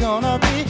gonna be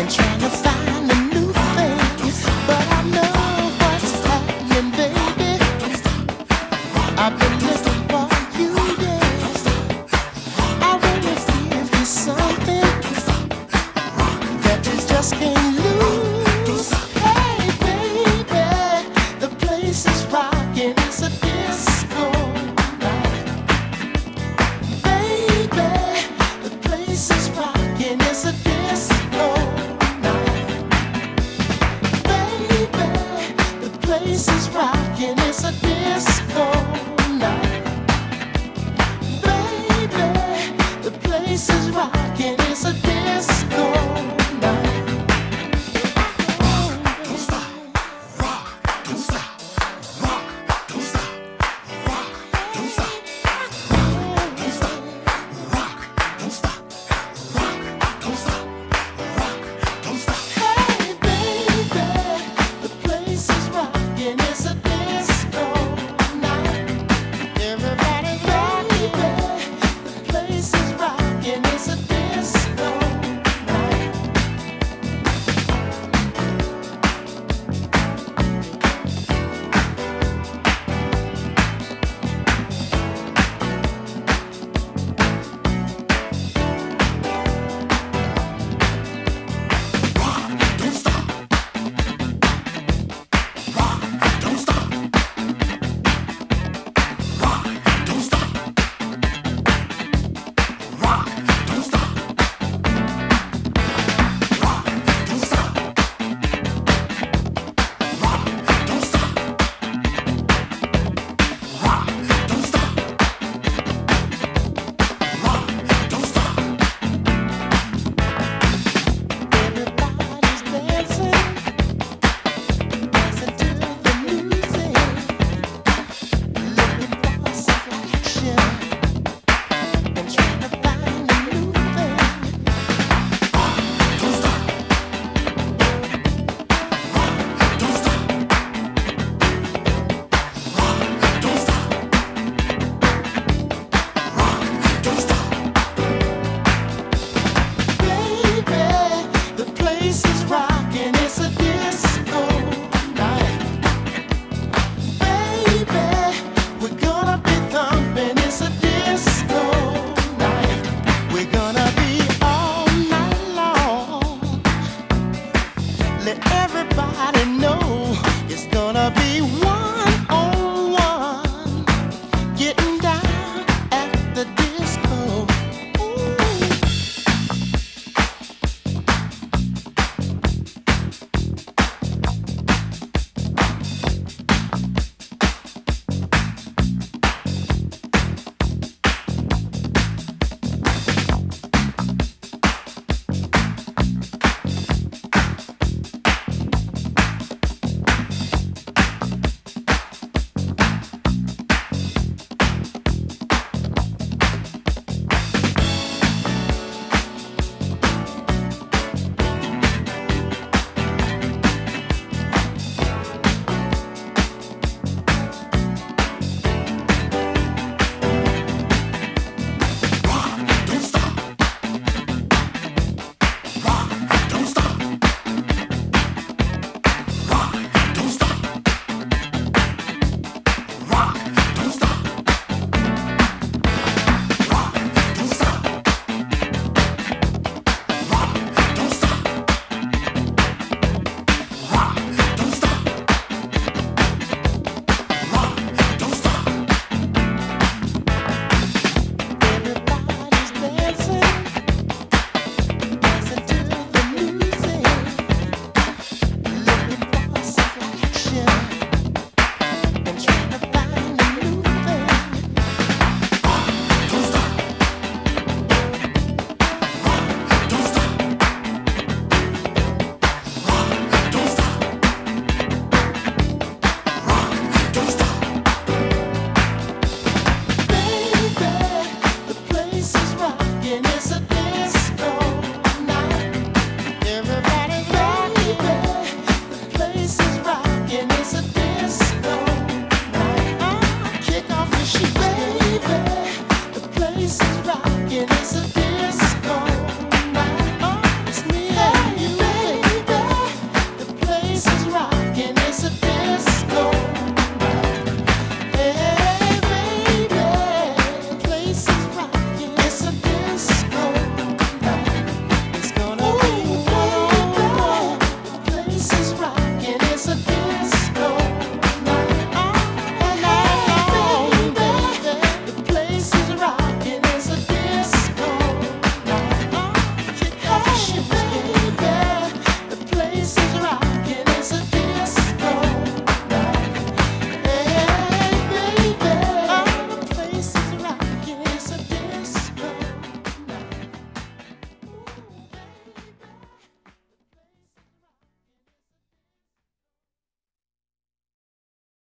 been trying. This is rockin', it's a that every